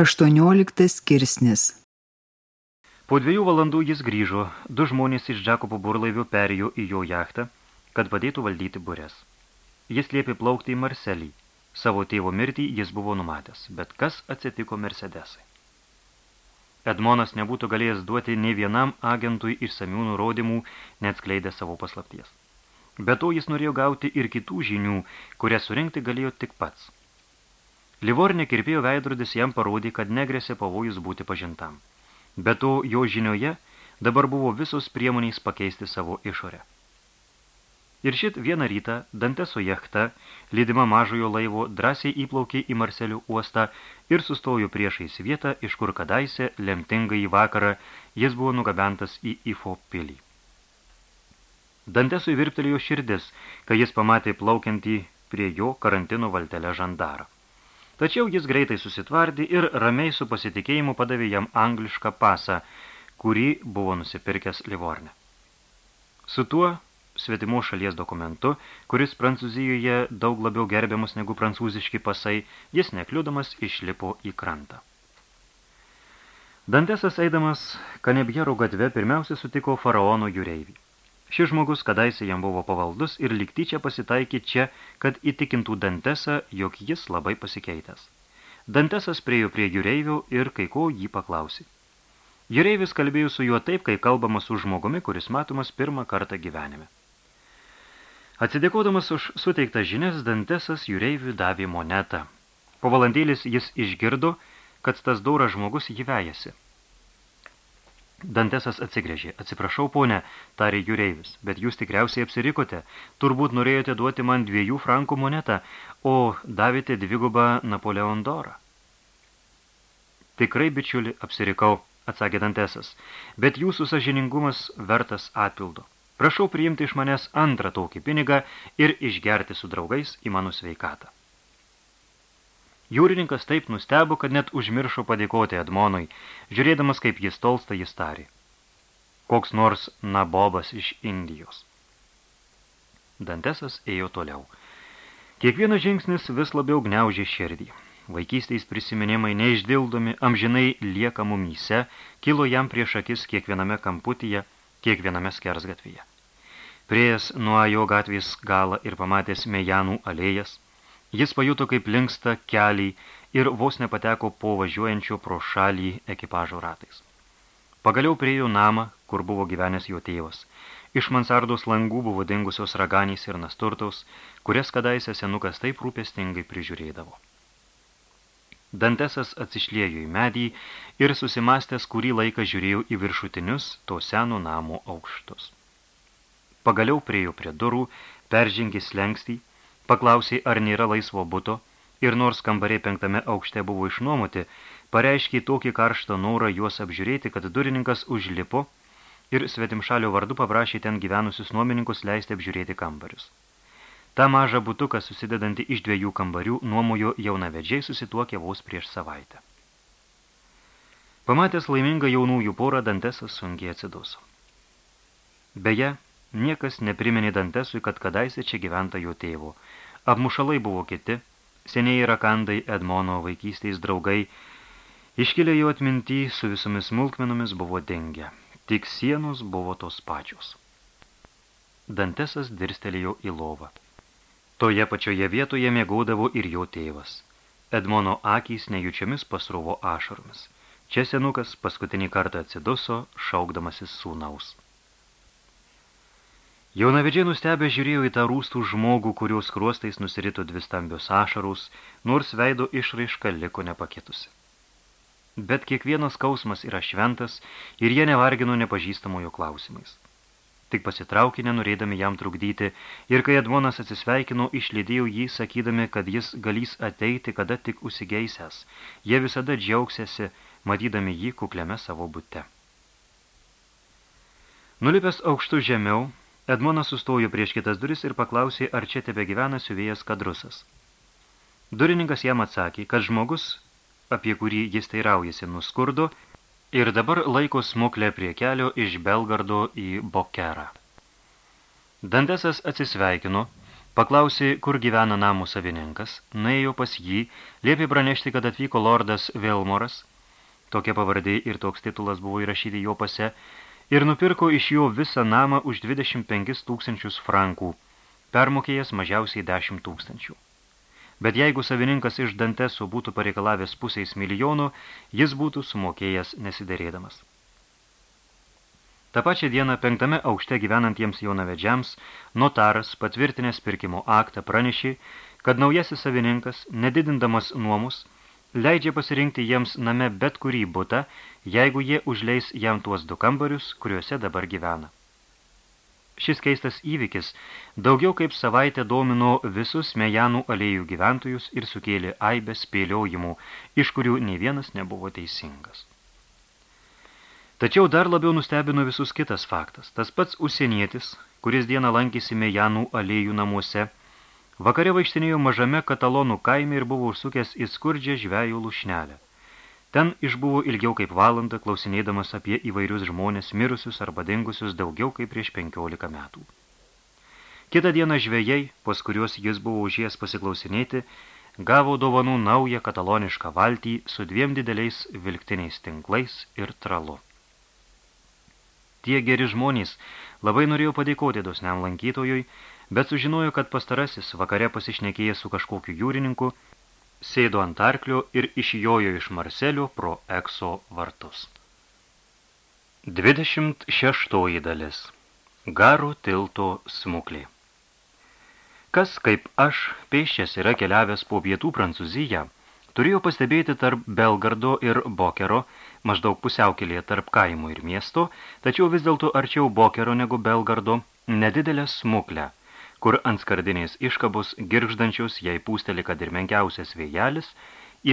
18 skirsnis Po dviejų valandų jis grįžo, du žmonės iš Džakobo burlaivio perėjo į jo jachtą, kad padėtų valdyti burės. Jis liepė plaukti į Marselį. Savo tėvo mirtį jis buvo numatęs, bet kas atsitiko Mercedesai? Edmonas nebūtų galėjęs duoti nei vienam agentui išsamių nurodymų, neatskleidę savo paslapties. Be to jis norėjo gauti ir kitų žinių, kurias surinkti galėjo tik pats – Livorne kirpėjo veidrodis jam parodė, kad negrėsė pavojus būti pažintam. Be to, jo žinioje dabar buvo visos priemonės pakeisti savo išorę. Ir šit vieną rytą Danteso jachta, lydima mažojo laivo, drąsiai įplaukė į Marselių uostą ir sustojo priešais vietą, iš kur kadaise, lemtingai į vakarą, jis buvo nugabentas į Ifo pilį. Dantesui virptelėjo širdis, kai jis pamatė plaukiantį prie jo karantino valtelę žandarą. Tačiau jis greitai susitvardė ir ramiai su pasitikėjimu padavė jam anglišką pasą, kurį buvo nusipirkęs Livorne. Su tuo svetimo šalies dokumentu, kuris Prancūzijoje daug labiau gerbiamas negu prancūziški pasai, jis nekliudamas išlipo į krantą. Dantesas eidamas Kanebjero gatve pirmiausia sutiko faraono jūreivį. Šis žmogus kadaise jam buvo pavaldus ir liktyčia pasitaikė čia, kad įtikintų Dantesą, jog jis labai pasikeitęs. Dantesas priejo prie jūreivių ir kai ko jį paklausė. Jūreivis kalbėjo su juo taip, kai kalbama su žmogumi, kuris matomas pirmą kartą gyvenime. Atsidėkodamas už suteiktą žinias, Dantesas jūreiviui davė monetą. Po valandėlis jis išgirdo, kad tas dauras žmogus jį vejasi. Dantesas atsigrėžė. Atsiprašau, ponė, tarė jūreivis, bet jūs tikriausiai apsirikote. Turbūt norėjote duoti man dviejų frankų monetą, o davėte dvigubą Napoleon dorą. Tikrai, bičiuli, apsirikau, atsakė Dantesas, bet jūsų sažiningumas vertas atpildo. Prašau priimti iš manęs antrą tokį pinigą ir išgerti su draugais į mano sveikatą. Jūrininkas taip nustebo, kad net užmiršo padėkoti Edmonui, žiūrėdamas, kaip jis tolsta jis tarė. Koks nors nabobas iš Indijos. Dantesas ėjo toliau. Kiekvienas žingsnis vis labiau gniaužė širdį. Vaikystės prisiminimai neišdildomi, amžinai lieka mumyse, kilo jam prieš akis kiekviename kamputyje, kiekviename skersgatvyje. Priejas nuo jo gatvės galą ir pamatęs Mejanų alėjas, Jis pajuto, kaip linksta keliai ir vos nepateko po važiuojančio pro šalį ekipažo ratais. Pagaliau priejo namą, kur buvo gyvenęs jo tėvas. Iš mansardos langų buvo dingusios raganys ir nasturtaus, kurias kadaise senukas taip rūpestingai prižiūrėdavo. Dantesas atsišlėjo į medį ir susimastęs kurį laiką žiūrėjo į viršutinius to seno namo aukštus. Pagaliau priejo prie durų, peržengė slengstį, Paklausė, ar nėra laisvo buto, ir nors kambariai penktame aukšte buvo išnuomoti, pareiškė tokį karštą norą juos apžiūrėti, kad durininkas užlipo ir svetimšalio vardu paprašė ten gyvenusius nuomininkus leisti apžiūrėti kambarius. Ta maža butuką, susidedanti iš dviejų kambarių, nuomojo jaunavedžiai susituokė vos prieš savaitę. Pamatęs laimingą jaunųjų porą, Dantesas sunkiai atsiduso. Beje, Niekas nepriminė Dantesui, kad kadaise čia gyventa jo tėvo. Apmušalai buvo kiti, seniai rakandai Edmono vaikystės draugai, iškilę jo atmintį su visomis smulkmenomis buvo dengę. Tik sienos buvo tos pačios. Dantesas dirstelėjo į lovą. Toje pačioje vietoje mėgaudavo ir jo tėvas. Edmono akys nejučiamis pasruvo ašaromis. Čia senukas paskutinį kartą atsiduso, šaukdamasis sūnaus. Jaunavedžiai nustebę žiūrėjo į tą rūstų žmogų, kurios kruostais nusirito dvi stambios ašarus, nors veido išraiška liko nepakitusi. Bet kiekvienas skausmas yra šventas ir jie nevargino nepažįstamojo klausimais. Tik pasitraukė nenorėdami jam trukdyti ir kai Edmonas atsisveikino, išlydėjo jį, sakydami, kad jis galys ateiti, kada tik užsigeisęs. Jie visada džiaugsėsi, matydami jį kukliame savo bute. Nulipęs aukštų žemiau, Edmonas sustojo prieš kitas duris ir paklausė, ar čia tebe gyvena siuvėjas kadrusas. Durininkas jam atsakė, kad žmogus, apie kurį jis teiraujasi, nuskurdo ir dabar laiko smuklę prie kelio iš Belgardo į Bokerą. Dantesas atsisveikino, Paklausė, kur gyvena namų savininkas, nuėjo pas jį, liepė pranešti, kad atvyko lordas Vilmoras, tokia pavardė ir toks titulas buvo įrašyti jo pase, ir nupirko iš jo visą namą už 25 tūkstančius frankų, permokėjęs mažiausiai 10 tūkstančių. Bet jeigu savininkas iš Danteso būtų pareikalavęs pusiais milijonų, jis būtų sumokėjęs nesiderėdamas. Ta pačią dieną penktame aukšte gyvenantiems jaunavedžiams notaras patvirtinęs pirkimo aktą pranešė, kad naujasis savininkas, nedidindamas nuomus, leidžia pasirinkti jiems name bet kurį butą, jeigu jie užleis jam tuos du kambarius, kuriuose dabar gyvena. Šis keistas įvykis daugiau kaip savaitę domino visus Mejanų alėjų gyventojus ir sukėlė aibę spėliojimų, iš kurių nei vienas nebuvo teisingas. Tačiau dar labiau nustebino visus kitas faktas. Tas pats užsienietis, kuris dieną lankėsi Mejanų alėjų namuose, vakare vaikštinėjo mažame katalonų kaime ir buvo užsukęs į skurdžią žvejų lušnelę. Ten išbuvo ilgiau kaip valandą, klausinėdamas apie įvairius žmonės mirusius arba dingusius daugiau kaip prieš 15 metų. Kitą dieną žvejai, pas kuriuos jis buvo užėjęs pasiklausinėti, gavo dovanų naują katalonišką valtį su dviem dideliais vilktiniais tinklais ir tralu. Tie geri žmonės labai norėjo padėkoti dosniam lankytojui, bet sužinojo, kad pastarasis vakare pasišnekėjęs su kažkokiu jūrininku, sėdo ant arklio ir išjojo iš Marselio pro Ekso vartus. 26 dalis. Garo tilto smuklė. Kas, kaip aš, pėščias yra keliavęs po pietų Prancūziją, turėjo pastebėti tarp Belgardo ir Bokero maždaug pusiaukelėje tarp kaimo ir miesto, tačiau vis dėlto arčiau Bokero negu Belgardo, nedidelę smuklę, kur ant skardinės iškabos girgždančius, jei pūsteli, kad ir menkiausias vėjelis,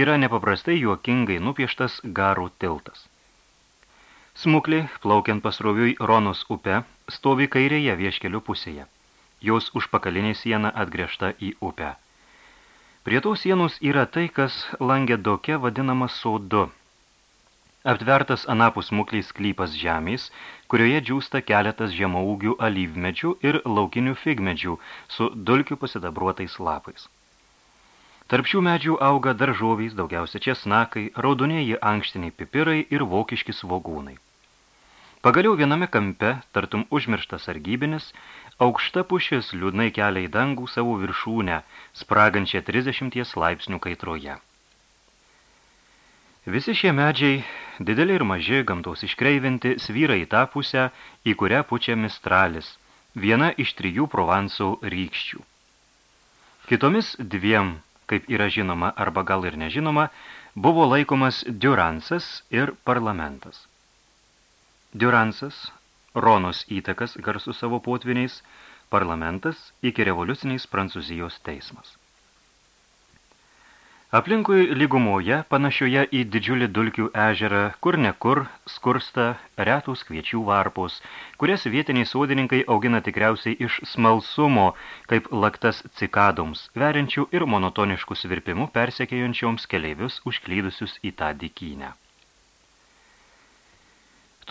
yra nepaprastai juokingai nupieštas garų tiltas. Smuklė, plaukiant pasroviui Ronos upe, stovi kairėje vieškelių pusėje. Jos užpakalinė siena atgręžta į upę. Prie tos sienos yra tai, kas langė doke vadinama sodu – Aptvertas anapus mukliais klypas žemės, kurioje džiūsta keletas žemaūgių alyvmedžių ir laukinių figmedžių su dulkių pasidabruotais lapais. Tarp šių medžių auga daržovys, daugiausia česnakai, raudonieji ankštiniai pipirai ir vokiški svogūnai. Pagaliau viename kampe, tartum užmirštas argybinis, aukšta pušis liūdnai kelia į dangų savo viršūnę, spragančią 30 laipsnių kaitroje. Visi šie medžiai, dideli ir maži, gamtos iškreivinti, svyra į tą pusę, į kurią pučia mistralis, viena iš trijų Provansų rykščių. Kitomis dviem, kaip yra žinoma arba gal ir nežinoma, buvo laikomas Duransas ir parlamentas. Duransas, Ronos įtakas garsų savo potviniais, parlamentas iki revoliuciniais Prancūzijos teismas. Aplinkui lygumoje, panašioje į didžiulį dulkių ežerą, kur nekur skursta retus kviečių varpos, kurias vietiniai sodininkai augina tikriausiai iš smalsumo, kaip laktas cikadoms, veriančių ir monotoniškų svirpimų persekėjančioms keleivius užklydusius į tą dykynę.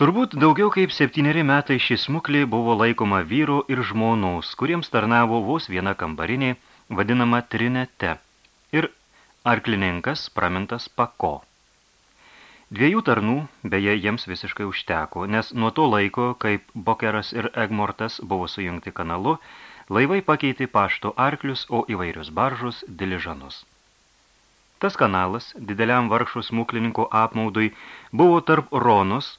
Turbūt daugiau kaip septyneri metai šis smuklė buvo laikoma vyro ir žmonos, kuriems tarnavo vos viena kambarinė, vadinama trinete, arklininkas pramintas Pako. Dviejų tarnų, beje, jiems visiškai užteko, nes nuo to laiko, kaip Bokeras ir Egmortas buvo sujungti kanalu, laivai pakeitė pašto arklius, o įvairius baržus diližanus. Tas kanalas, dideliam vargšų smuklininko apmaudui, buvo tarp Ronos,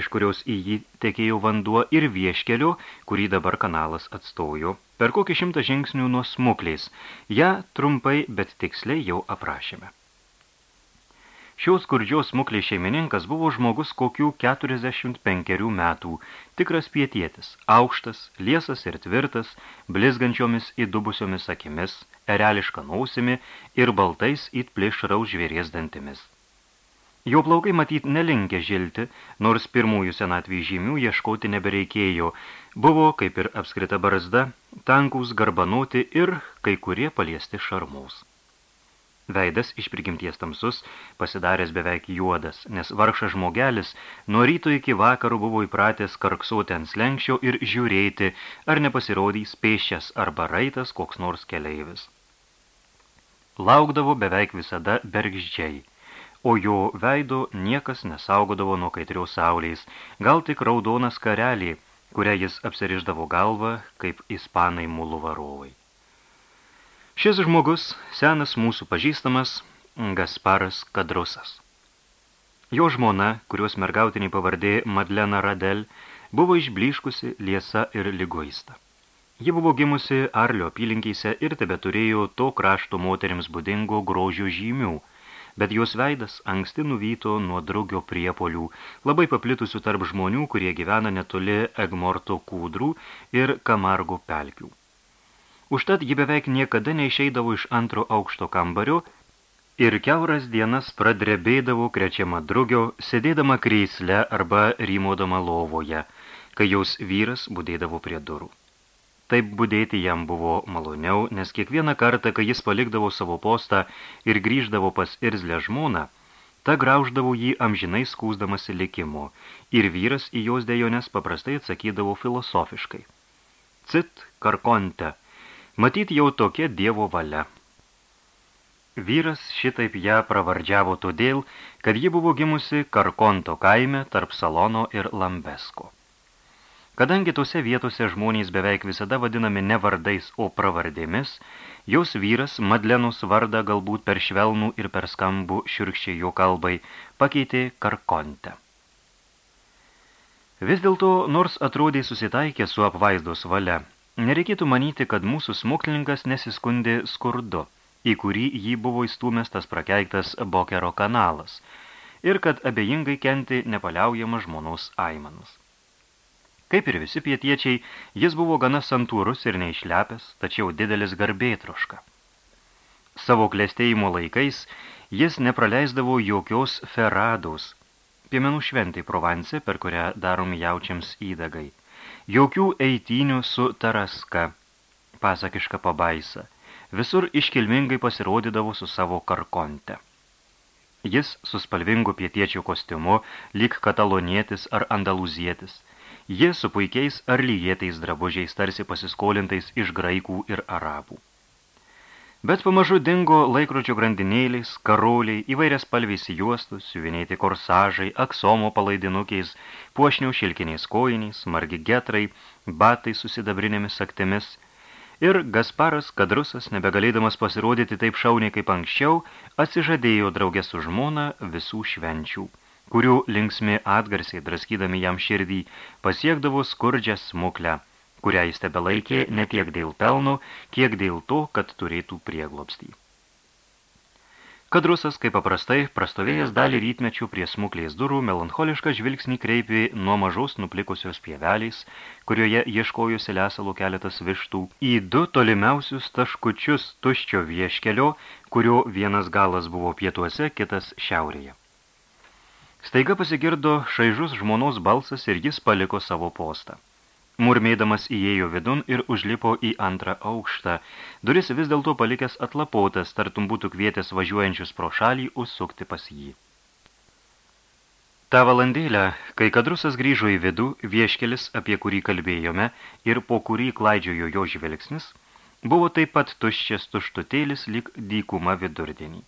iš kurios į jį tekėjo vanduo ir vieškelio, kurį dabar kanalas atstojo, Per kokį šimtą žingsnių nuo smuklės, ją trumpai, bet tiksliai jau aprašėme. Šios skurdžios smuklės šeimininkas buvo žmogus kokių 45 metų, tikras pietietis, aukštas, liesas ir tvirtas, blizgančiomis įdubusiomis akimis, ereliška nausimi ir baltais it plėšraus žvėries dantimis. Jo plaukai matyt nelinkė žilti, nors pirmųjų senatvį žymių ieškoti nebereikėjo, buvo, kaip ir apskrita barzda, tankūs garbanuoti ir kai kurie paliesti šarmaus. Veidas iš prigimties tamsus, pasidaręs beveik juodas, nes vargšas žmogelis nuo ryto iki vakarų buvo įpratęs karksuoti ant slenkščio ir žiūrėti, ar nepasirodys pėščias arba raitas koks nors keleivis. Laukdavo beveik visada bergždžiai, o jo veido niekas nesaugodavo nuo kaitrios saulės, gal tik raudonas karelį, kurią jis apsiriždavo galvą, kaip ispanai mulų varovai. Šis žmogus senas mūsų pažįstamas Gasparas Kadrusas. Jo žmona, kurios mergautiniai pavardė Madlena Radel, buvo išbliškusi, liesa ir ligoista. Ji buvo gimusi Arlio apylinkyse ir tebe turėjo to krašto moterims būdingo grožio žymių, bet jos veidas anksti nuvyto nuo drugio priepolių, labai paplitusių tarp žmonių, kurie gyvena netoli Egmorto kūdrų ir Kamargo pelkių. Užtat ji beveik niekada neišeidavo iš antro aukšto kambario ir keuras dienas pradrebėdavo krečiama drugio, sėdėdama kreisle arba rymodama lovoje, kai jaus vyras būdėdavo prie durų. Taip būdėti jam buvo maloniau, nes kiekvieną kartą, kai jis palikdavo savo postą ir grįždavo pas irzlę žmoną, ta grauždavo jį amžinai skūsdamasi likimu, ir vyras į jos dejonės paprastai atsakydavo filosofiškai. Cit karkonte, Matyt jau tokia dievo valia. Vyras šitaip ją pravardžiavo todėl, kad ji buvo gimusi Karkonto kaime tarp Salono ir Lambesko. Kadangi tose vietose žmonės beveik visada vadinami ne vardais, o pravardėmis, jos vyras Madlenos vardą galbūt per švelnų ir per skambų širkščiai jo kalbai pakeitė Karkonte. Vis dėlto, nors atrodė susitaikė su apvaizdos valia, Nereikėtų manyti, kad mūsų smuklininkas nesiskundė skurdu, į kurį jį buvo įstūmęs tas prakeiktas Bokero kanalas, ir kad abejingai kenti nepaliaujamas žmonaus aimanas. Kaip ir visi pietiečiai, jis buvo gana santūrus ir neišlepęs, tačiau didelis garbėtroška. Savo klėstėjimo laikais jis nepraleisdavo jokios ferados, piemenų šventai Provance, per kurią daromi jaučiams įdagai – Jokių eitynių su taraska, pasakiška pabaisa. Visur iškilmingai pasirodydavo su savo karkonte. Jis su spalvingu pietiečių kostiumu, lyg katalonietis ar andaluzietis. Jie su puikiais ar lyjėtais drabužiais tarsi pasiskolintais iš graikų ir arabų. Bet pamažu dingo laikrodžio grandinėliais, karoliai, įvairias palvys juostus, siuvinėti korsažai, aksomo palaidinukiais, puošnių šilkiniais kojiniais, margi getrai, batai su sidabrinėmis saktimis. Ir Gasparas Kadrusas, nebegalėdamas pasirodyti taip šauniai kaip anksčiau, atsižadėjo draugę su žmona visų švenčių, kurių linksmi atgarsiai, draskydami jam širdį, pasiekdavo skurdžią smuklę – kurią jis tebelaikė ne tiek dėl pelno, kiek dėl to, kad turėtų prieglobstį. Kadrusas, kaip paprastai, prastovėjęs dalį rytmečių prie smuklės durų, melancholišką žvilgsnį kreipė nuo mažos nuplikusios pievelės, kurioje ieškojusi lesalo keletas vištų, į du tolimiausius taškučius tuščio vieškelio, kurio vienas galas buvo pietuose, kitas šiaurėje. Staiga pasigirdo šaižus žmonos balsas ir jis paliko savo postą. Murmėdamas įėjo vidun ir užlipo į antrą aukštą. Duris vis dėlto palikęs atlapotas, tartum būtų kvietęs važiuojančius pro šalį užsukti pas jį. Ta valandėlę, kai kadrusas grįžo į vidų, vieškelis, apie kurį kalbėjome ir po kurį klaidžiojo jo žvilgsnis, buvo taip pat tuščias tuštutėlis lyg dykuma vidurdienį.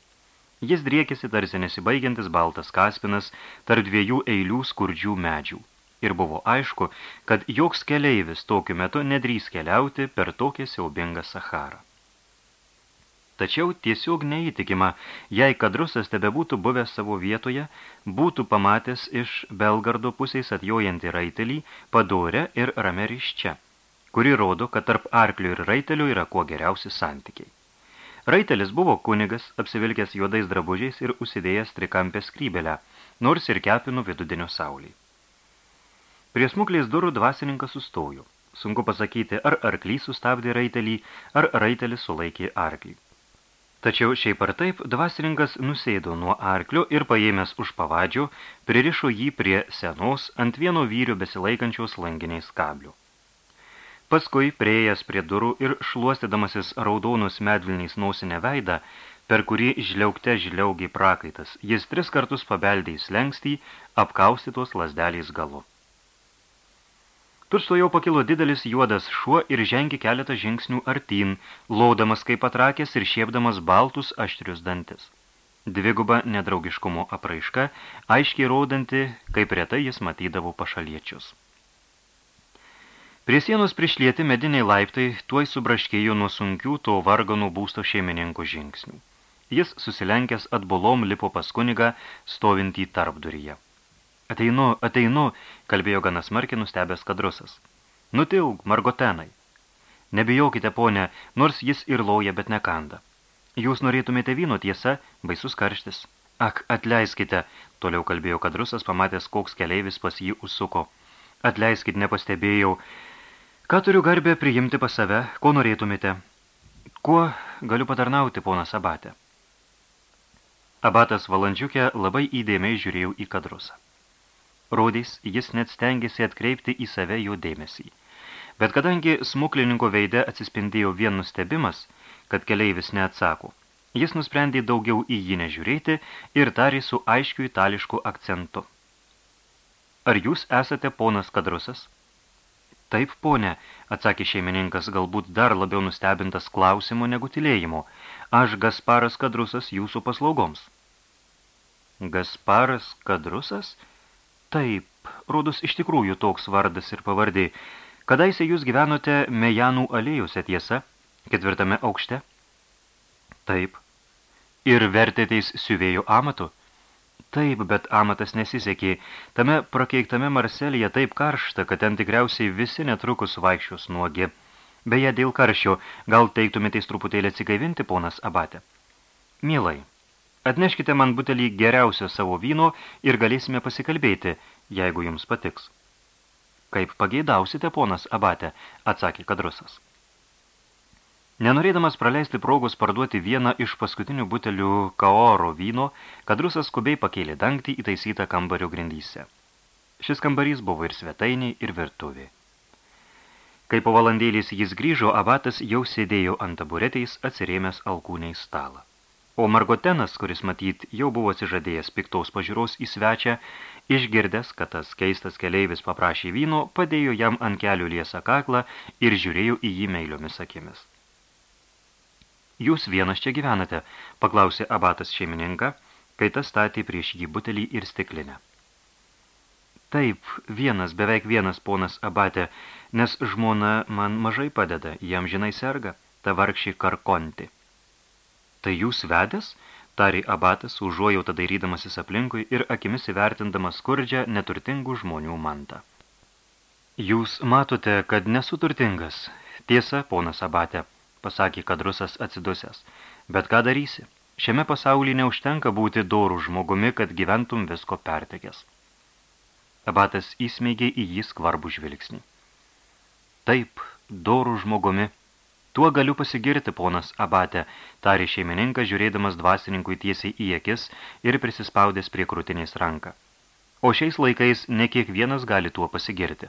Jis driekėsi tarsi nesibaigiantis baltas kaspinas tarp dviejų eilių skurdžių medžių ir buvo aišku, kad joks keleivis tokiu metu nedrys keliauti per tokią siaubingą Sacharą. Tačiau tiesiog neįtikima, jei kadrusas tebe būtų buvęs savo vietoje, būtų pamatęs iš Belgardo pusės atjojantį raitelį, padorę ir rameriščia, kuri rodo, kad tarp arklių ir raitelių yra kuo geriausi santykiai. Raitelis buvo kunigas, apsivilkęs juodais drabužiais ir užsidėjęs trikampę skrybelę, nors ir kepinų vidudienio saulį. Prie smuklės durų dvasininkas sustojo. Sunku pasakyti, ar arklys sustabdė raitelį, ar raitelis sulaikė arklį. Tačiau šiaip ar taip, dvasininkas nusėdo nuo arklio ir paėmęs už pavadžio, pririšo jį prie senos ant vieno vyrių besilaikančios langiniais kablių. Paskui, prieėjęs prie durų ir šluostydamasis raudonus medvilniais nausinę veidą, per kurį žliaugte žliaugiai prakaitas. Jis tris kartus pabeldė į slengstį, apkaustytos lasdeliais galu. Tučto jau pakilo didelis juodas šuo ir žengė keletą žingsnių artyn, laudamas kaip atrakęs ir šiepdamas baltus aštrius dantis. Dviguba nedraugiškumo apraiška, aiškiai rodanti, kaip retai jis matydavo pašaliečius. Prie sienos prišlieti mediniai laiptai tuoj subraškėjo nuo sunkių to varganų būsto šeimininkų žingsnių. Jis susilenkęs atbulom lipo pas kunigą, stovintį tarpduryje. Ateinu, ateinu, kalbėjo ganas smarkiai nustebęs kadrusas. Nutilg, margotenai. Nebijokite, ponė, nors jis ir lauja, bet nekanda. Jūs norėtumėte vyno tiesa, baisus karštis. Ak, atleiskite, toliau kalbėjo kadrusas, pamatęs, koks keleivis pas jį užsuko. Atleiskit, nepastebėjau. Ką turiu garbę priimti pas save, ko norėtumėte? Kuo galiu patarnauti, ponas Abatė? Abatas valandžiukė labai įdėmiai žiūrėjau į kadrusą. Rodys, jis net stengiasi atkreipti į save jo dėmesį. Bet kadangi smuklininko veide atsispindėjo vien nustebimas, kad keleivis neatsako, jis nusprendė daugiau į jį nežiūrėti ir tarė su aiškiu itališku akcentu. Ar jūs esate ponas kadrusas? Taip, ponė, atsakė šeimininkas galbūt dar labiau nustebintas klausimu negu tylėjimu. Aš Gasparas kadrusas jūsų paslaugoms. Gasparas Kadrusas? Taip, rodos iš tikrųjų toks vardas ir pavardė. Kadaise jūs gyvenote Mejanų alėjose tiesa, ketvirtame aukšte? Taip. Ir vertėteis siuvėjų amatu? Taip, bet amatas nesisekė. Tame prakeiktame Marselėje taip karšta, kad ten tikriausiai visi netrukus vaikščios nuogi. Beje, dėl karščio, gal teiktumėteis truputėlį atsigaivinti, ponas Abate? Mielai, Atneškite man butelį geriausio savo vyno ir galėsime pasikalbėti, jeigu jums patiks. Kaip pageidausite, ponas Abate, atsakė kadrusas. Nenorėdamas praleisti progos parduoti vieną iš paskutinių butelių kaoro vyno, kadrusas skubiai pakėlė dangtį įtaisytą kambario grindyse. Šis kambarys buvo ir svetainiai, ir virtuvė. Kai po valandėlės jis grįžo, abatas jau sėdėjo ant taburetės atsirėmęs alkūniai stalą. O Margotenas, kuris matyt jau buvo atsižadėjęs piktaus pažiūros į svečią, išgirdęs, kad tas keistas keleivis paprašė vyno, padėjo jam ant kelių liesą kaklą ir žiūrėjo į jį meiliomis akimis. Jūs vienas čia gyvenate, paklausė abatas šeimininką, kai tas statė prieš jį butelį ir stiklinę. Taip, vienas, beveik vienas ponas abatė, nes žmona man mažai padeda, jam žinai serga, ta vargšį karkonti. Tai jūs vedęs? tarė abatas, užuojautą dairydamasis aplinkui ir akimis įvertindamas skurdžią neturtingų žmonių mantą. Jūs matote, kad nesu turtingas. Tiesa, ponas abatė, pasakė kadrusas atsidusęs. Bet ką darysi? Šiame pasaulyje neužtenka būti dorų žmogumi, kad gyventum visko pertekęs. Abatas įsmeigė į jį skvarbų žvilgsnį. Taip, dorų žmogumi, Tuo galiu pasigirti, ponas Abate, tarė šeimininkas, žiūrėdamas dvasininkui tiesiai į akis ir prisispaudęs prie krūtinės ranką. O šiais laikais ne kiekvienas gali tuo pasigirti.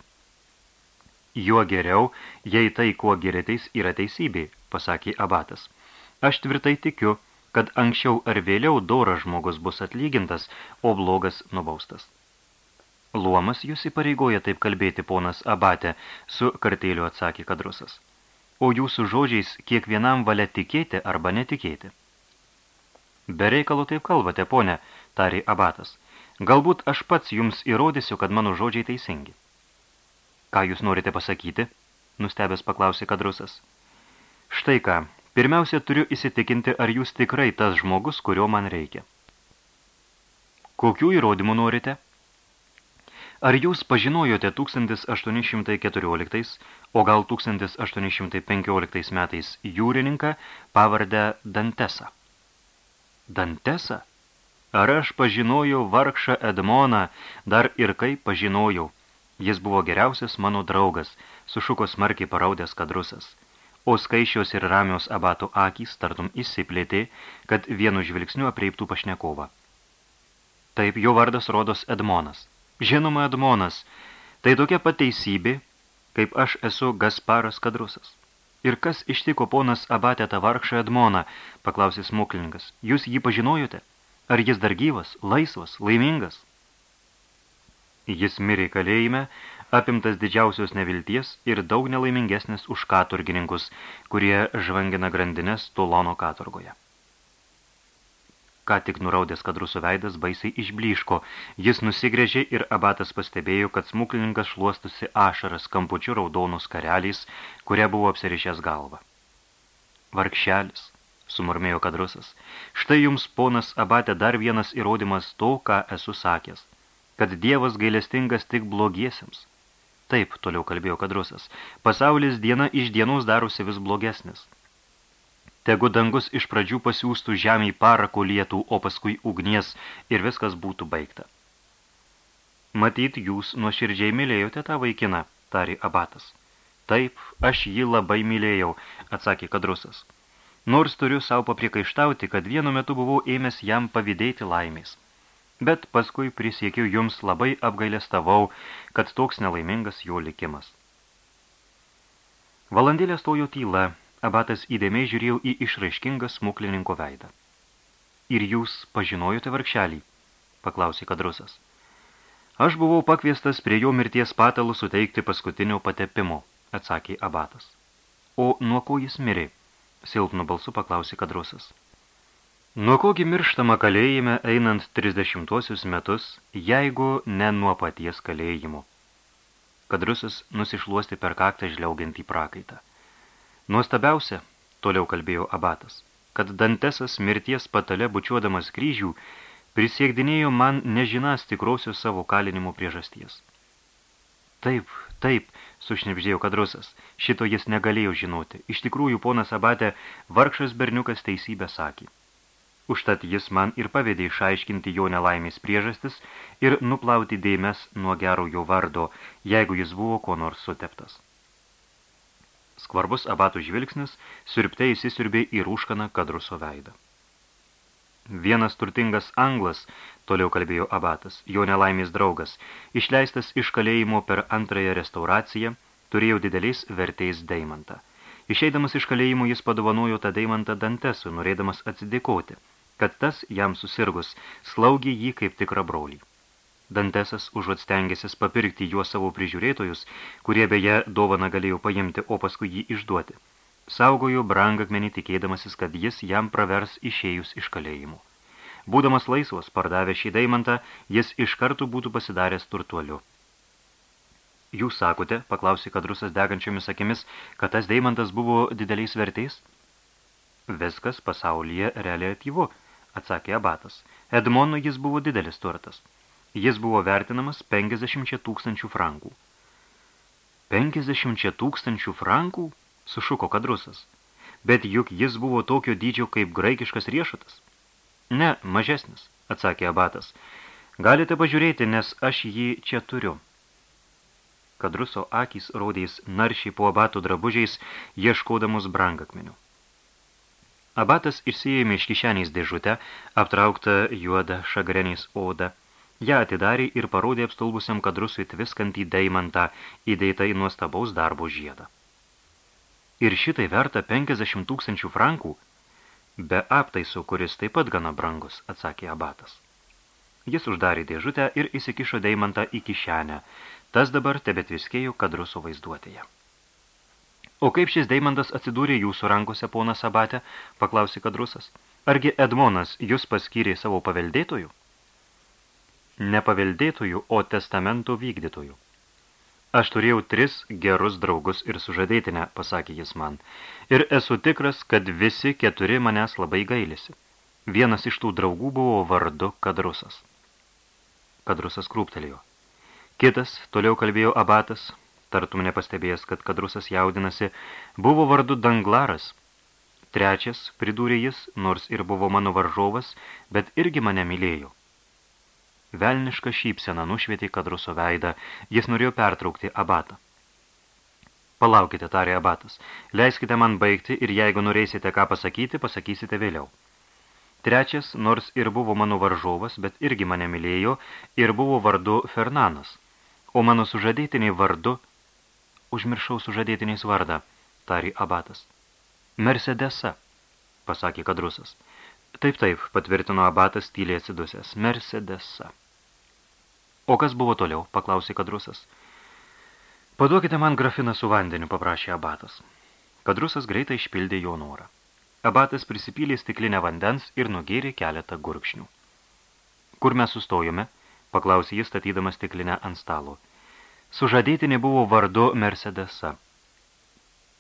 Juo geriau, jei tai, kuo gerėteis, yra teisybė, pasakė Abatas. Aš tvirtai tikiu, kad anksčiau ar vėliau doras žmogus bus atlygintas, o blogas nubaustas. Luomas jūs įpareigoja taip kalbėti, ponas Abate, su kartėliu atsakė kadrusas o jūsų žodžiais kiekvienam valia tikėti arba netikėti. Be reikalo taip kalbate, ponė, tarė abatas. Galbūt aš pats jums įrodysiu, kad mano žodžiai teisingi. Ką jūs norite pasakyti? Nustebęs paklausė kadrusas. Štai ką, pirmiausia turiu įsitikinti, ar jūs tikrai tas žmogus, kurio man reikia. Kokių įrodymų norite? Ar jūs pažinojote 1814, o gal 1815 metais jūrininką pavardę Dantesą? Dantesą? Ar aš pažinojau vargšą Edmoną, dar ir kaip pažinojau? Jis buvo geriausias mano draugas, sušuko smarkiai paraudęs kadrusas. O skaičios ir ramios abato akys tartum įsiplėtė, kad vienu žvilgsniu apreiptų pašnekovą. Taip jo vardas rodos Edmonas. Žinoma, Edmonas, tai tokia pateisybė, kaip aš esu Gasparas Kadrusas. Ir kas ištiko ponas abatę tą vargšą Edmoną, paklausė smuklininkas. Jūs jį pažinojote? Ar jis dar gyvas, laisvas, laimingas? Jis mirė kalėjime, apimtas didžiausios nevilties ir daug nelaimingesnis už katurgininkus, kurie žvangina grandinės Tulono katurgoje. Ką tik nuraudęs kadrusų veidas baisiai išbliško. Jis nusigrėžė ir abatas pastebėjo, kad smuklininkas šluostusi ašaras kampučių raudonus kareliais, kurie buvo apsirišęs galvą. Varkšelis, sumurmėjo kadrusas, štai jums, ponas abatė, dar vienas įrodymas to, ką esu sakęs, kad Dievas gailestingas tik blogiesiems. Taip, toliau kalbėjo kadrusas, pasaulis diena iš dienos darosi vis blogesnis. Tegu dangus iš pradžių pasiūstų žemiai parako lietų, o paskui ugnies ir viskas būtų baigta. Matyt, jūs nuoširdžiai mylėjote tą vaikiną, tari abatas. Taip, aš jį labai mylėjau, atsakė kadrusas. Nors turiu savo papriekaištauti, kad vienu metu buvau ėmęs jam pavydėti laimės. Bet paskui prisiekiau jums labai apgailestavau, kad toks nelaimingas jo likimas. Valandėlė stojo tyla, Abatas įdėmiai žiūrėjau į išraiškingą smuklininko veidą. Ir jūs pažinojote vargšelį? paklausė kadrusas. Aš buvau pakviestas prie jo mirties patalų suteikti paskutinio patepimo, atsakė abatas. O nuo ko jis mirė? Silpnu balsu paklausė kadrusas. Nuo kogi mirštama kalėjime einant 30 metus, jeigu ne nuo paties kalėjimo? Kadrusas nusišluosti per kaktą žliaugiant į prakaitą. Nuostabiausia, toliau kalbėjo abatas, kad Dantesas mirties patale bučiuodamas kryžių prisiekdinėjo man nežinas tikrosios savo kalinimo priežasties. Taip, taip, sušnipždėjo kadrusas, šito jis negalėjo žinoti. Iš tikrųjų, ponas abatė, vargšas berniukas teisybę sakė. Užtat jis man ir pavedė išaiškinti jo nelaimės priežastis ir nuplauti dėmes nuo gero jo vardo, jeigu jis buvo ko nors suteptas. Skvarbus abatų žvilgsnis sirptai įsisirbė į rūškaną kadruso veidą. Vienas turtingas anglas, toliau kalbėjo abatas, jo nelaimės draugas, išleistas iš kalėjimo per antrąją restauraciją, turėjo dideliais vertėjais deimantą. Išeidamas iš kalėjimo jis padovanojo tą deimantą Dantesui, norėdamas atsidėkoti, kad tas jam susirgus slaugė jį kaip tikrą brolį. Dantesas užuot stengiasis papirkti juos savo prižiūrėtojus, kurie beje dovaną galėjo paimti, o paskui jį išduoti. Saugojo brangakmenį tikėdamasis, kad jis jam pravers išėjus iš kalėjimų. Būdamas laisvas, pardavę šį daimantą, jis iš karto būtų pasidaręs turtuoliu. Jūs sakote, paklausė kadrusas degančiomis akimis, kad tas deimantas buvo dideliais vertės? Viskas pasaulyje reliatyvu, atsakė abatas. Edmonui jis buvo didelis turtas. Jis buvo vertinamas 50 tūkstančių frankų. 50 tūkstančių frankų? Sušuko kadrusas. Bet juk jis buvo tokio dydžio kaip graikiškas riešutas. Ne, mažesnis, atsakė abatas. Galite pažiūrėti, nes aš jį čia turiu. Kadruso akys rodės naršiai po abatų drabužiais, ieškodamus brangakmenių. Abatas išsijėmė iš kišeniais dėžutę, aptrauktą juodą šagreniais odą, ją atidarė ir parodė apstulbusiam kadrusui tviskantį deimantą, įdėtą į nuostabaus darbo žiedą. Ir šitai verta 50 tūkstančių frankų? Be aptaisų, kuris taip pat gana brangus, atsakė abatas. Jis uždarė dėžutę ir įsikišo deimantą į kišenę. Tas dabar tebetviskėjo kadruso vaizduotėje. O kaip šis deimantas atsidūrė jūsų rankose, ponas abatė, paklausė kadrusas. Argi Edmonas jūs paskyrė savo paveldėtojų? ne paveldėtojų, o testamento vykdytojų. Aš turėjau tris gerus draugus ir sužadėtinę, pasakė jis man, ir esu tikras, kad visi keturi manęs labai gailisi. Vienas iš tų draugų buvo vardu Kadrusas. Kadrusas krūptelėjo. Kitas, toliau kalbėjo abatas, tartum nepastebėjęs, kad Kadrusas jaudinasi, buvo vardu Danglaras. Trečias, pridūrė jis, nors ir buvo mano varžovas, bet irgi mane mylėjo. Velniška šypsena nušvietė kadruso veidą, jis norėjo pertraukti abatą. Palaukite, tarė abatas, leiskite man baigti ir jeigu norėsite ką pasakyti, pasakysite vėliau. Trečias, nors ir buvo mano varžovas, bet irgi mane mylėjo ir buvo vardu Fernanas, o mano sužadėtiniai vardu, užmiršau sužadėtiniais vardą, tari abatas. Mercedesa, pasakė kadrusas. Taip, taip, patvirtino abatas tyliai atsidusęs. Mercedesa. O kas buvo toliau, paklausė kadrusas. Paduokite man grafiną su vandeniu, paprašė abatas. Kadrusas greitai išpildė jo norą. Abatas prisipylė stiklinę vandens ir nugėrė keletą gurkšnių. Kur mes sustojome? paklausė jis statydamas stiklinę ant stalo. Sužadėtinė buvo vardu Mercedesa.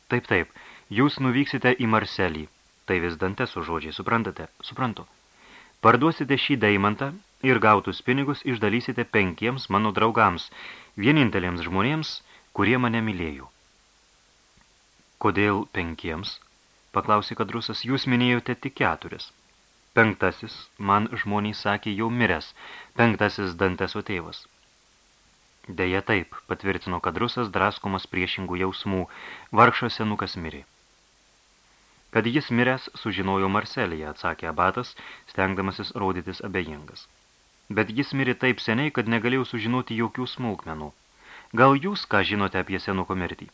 Taip, taip, jūs nuvyksite į Marselį. Tai vis dante su žodžiai, suprantate? Suprantu. Parduosite šį daimantą ir gautus pinigus išdalysite penkiems mano draugams, vieninteliems žmonėms, kurie mane mylėjo. Kodėl penkiems? Paklausė kadrusas, jūs minėjote tik keturis. Penktasis, man žmoniai sakė, jau miręs, penktasis danteso tėvas. Deja taip, patvirtino kadrusas, draskomas priešingų jausmų, vargšas senukas mirė. Kad jis miręs, sužinojo Marselėje, atsakė abatas, stengdamasis rodytis abejingas. Bet jis mirė taip seniai, kad negalėjau sužinoti jokių smulkmenų. Gal jūs ką žinote apie senuko mirtį?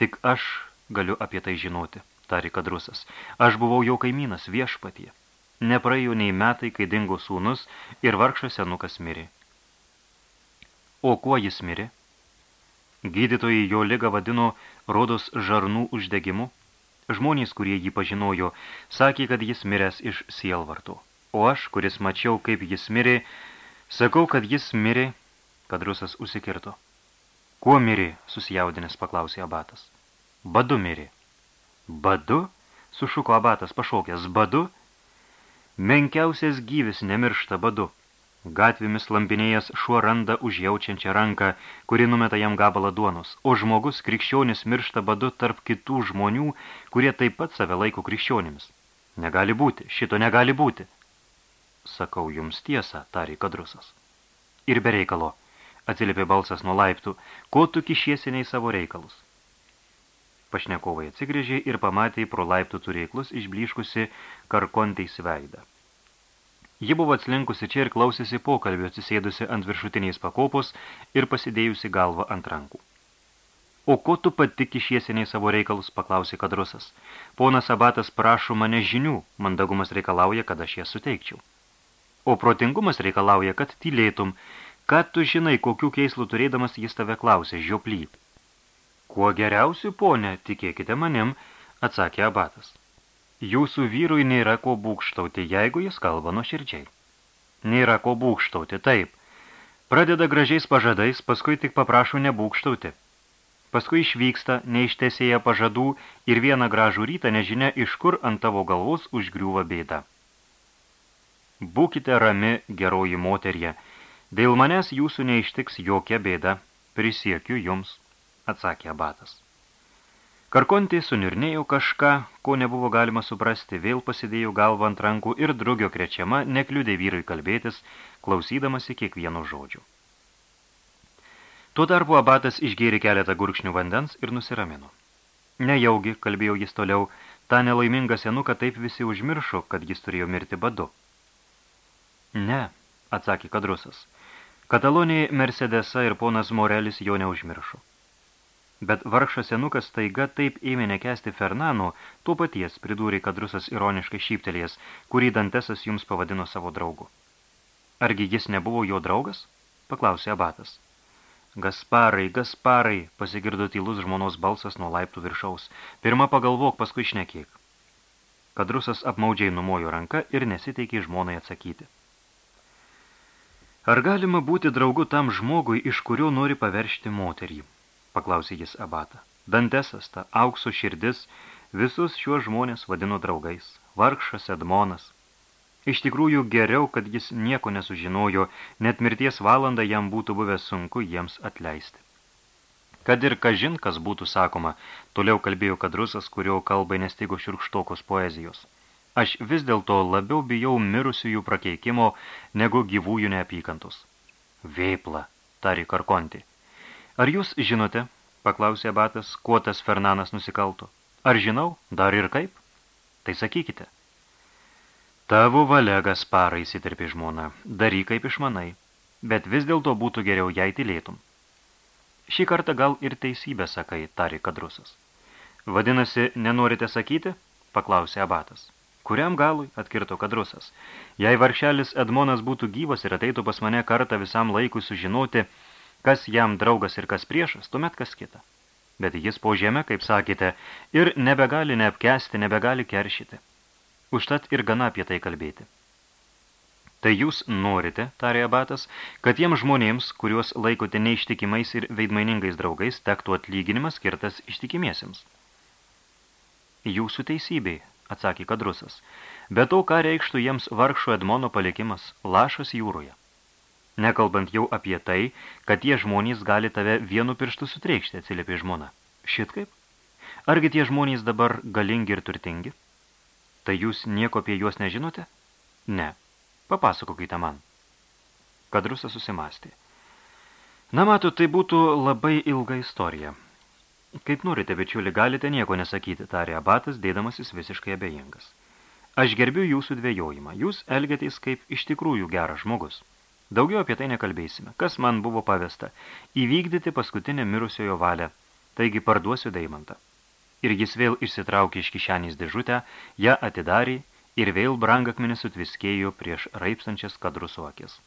Tik aš galiu apie tai žinoti, tari kadrusas. Aš buvau jau kaimynas viešpatie. Nepraėjo nei metai, kai dingo sūnus ir vargšas senukas mirė. O kuo jis mirė? Gydytojai jo ligą vadino rodos žarnų uždegimu. Žmonės, kurie jį pažinojo, sakė, kad jis miręs iš sielvarto. O aš, kuris mačiau, kaip jis mirė, sakau, kad jis mirė, kad rusas užsikirto. Kuo mirė, susijaudinęs paklausė abatas. Badu mirė. Badu? Sušuko abatas pašaukęs. Badu? Menkiausias gyvis nemiršta badu. Gatvėmis lampinėjęs šuo randa užjaučiančią ranką, kuri numeta jam gabalą duonos, o žmogus krikščionis miršta badu tarp kitų žmonių, kurie taip pat save laiko krikščionimis. Negali būti, šito negali būti. Sakau jums tiesą, tarė kadrusas. Ir be reikalo, atsiliepė balsas nuo laiptų, ko tu kišiesiniai savo reikalus. Pašnekovai atsigrėžė ir pamatė pro laiptų turėklus išbliškusi karkonteis veidą. Ji buvo atslinkusi čia ir klausėsi pokalbio, atsisėdusi ant viršutiniais pakopos ir pasidėjusi galvą ant rankų. O ko tu pati kišiesiniai savo reikalus, paklausė kadrusas. Ponas abatas prašo mane žinių, mandagumas reikalauja, kad aš jas suteikčiau. O protingumas reikalauja, kad tylėtum, kad tu žinai, kokių keislų turėdamas jis tave klausė, žioply. Kuo geriausių, ponė, tikėkite manim, atsakė abatas. Jūsų vyrui nėra ko būkštauti, jeigu jis kalba nuoširdžiai. Nėra ko būkštauti, taip. Pradeda gražiais pažadais, paskui tik paprašo nebūkštauti. Paskui išvyksta, neištesėja pažadų ir vieną gražų rytą nežinia, iš kur ant tavo galvos užgriūva bėda. Būkite rami, geroji moterie, dėl manęs jūsų neištiks jokia bėda, prisiekiu jums, atsakė abatas. Karkontė sunirnėjo kažką, ko nebuvo galima suprasti, vėl pasidėjo galvą ant rankų ir drugio krečiama nekliudė vyrui kalbėtis, klausydamasi kiekvieno žodžių. Tuo tarpu abatas išgėrė keletą gurkšnių vandens ir nusiramino. Nejaugi, kalbėjo jis toliau, tą nelaimingą senuką taip visi užmiršo, kad jis turėjo mirti badu. Ne, atsakė kadrusas. Katalonijai Mercedesa ir ponas Morelis jo neužmiršo. Bet vargšas senukas taiga taip ėmė nekesti Fernano, tuo paties pridūrė kadrusas ironiškai šyptelės, kurį Dantesas jums pavadino savo draugu. Argi jis nebuvo jo draugas? paklausė abatas. Gasparai, Gasparai, pasigirdo tylus žmonos balsas nuo laiptų viršaus. Pirma pagalvok, paskui šnekėk. Kadrusas apmaudžiai numojo ranką ir nesiteikė žmonai atsakyti. Ar galima būti draugu tam žmogui, iš kurio nori paveršti moterį? Paklausė jis abatą. Dantesas, ta aukso širdis, visus šiuos žmonės vadino draugais. Vargšas Edmonas. Iš tikrųjų geriau, kad jis nieko nesužinojo, net mirties valandą jam būtų buvę sunku jiems atleisti. Kad ir kažin, kas būtų sakoma, toliau kalbėjo kadrusas, kurio kalbai nestigo širkštokos poezijos. Aš vis dėlto labiau bijau mirusiųjų prakeikimo negu gyvųjų neapykantos. Veipla, tari Karkonti. Ar jūs žinote, paklausė abatas, kuo tas Fernanas nusikalto? Ar žinau, dar ir kaip? Tai sakykite. Tavo valia, Gasparai, įsiterpė žmona, daryk kaip išmanai, bet vis dėlto būtų geriau, jei tylėtum. Šį kartą gal ir teisybę sakai, tari kadrusas. Vadinasi, nenorite sakyti? paklausė abatas. Kuriam galui, atkirto kadrusas. Jei varšelis Edmonas būtų gyvas ir ateitų pas mane kartą visam laikui sužinoti, kas jam draugas ir kas priešas, tuomet kas kita. Bet jis po žemę, kaip sakėte, ir nebegali neapkesti, nebegali keršyti. Užtat ir gana apie tai kalbėti. Tai jūs norite, tarė abatas, kad tiems žmonėms, kuriuos laikote neištikimais ir veidmainingais draugais, tektų atlyginimas skirtas ištikimiesiems. Jūsų teisybei, atsakė kadrusas. Be to, ką reikštų jiems vargšo Edmono palikimas, lašas jūroje. Nekalbant jau apie tai, kad tie žmonės gali tave vienu pirštu sutreikšti, atsiliepė žmona. Šit kaip? Argi tie žmonės dabar galingi ir turtingi? Tai jūs nieko apie juos nežinote? Ne. Papasakokite man. Kadrusas susimastė. Na, mato, tai būtų labai ilga istorija. Kaip norite, bičiuli, galite nieko nesakyti, tarė abatas, dėdamasis visiškai abejingas. Aš gerbiu jūsų dvėjojimą. Jūs elgiatės kaip iš tikrųjų geras žmogus. Daugiau apie tai nekalbėsime. Kas man buvo pavesta? Įvykdyti paskutinę mirusiojo valią. Taigi parduosiu daimantą. Ir jis vėl išsitraukė iš kišenės dėžutę, ją atidarė ir vėl brangakmenis sutviskėjo prieš raipstančias kadrusų akis.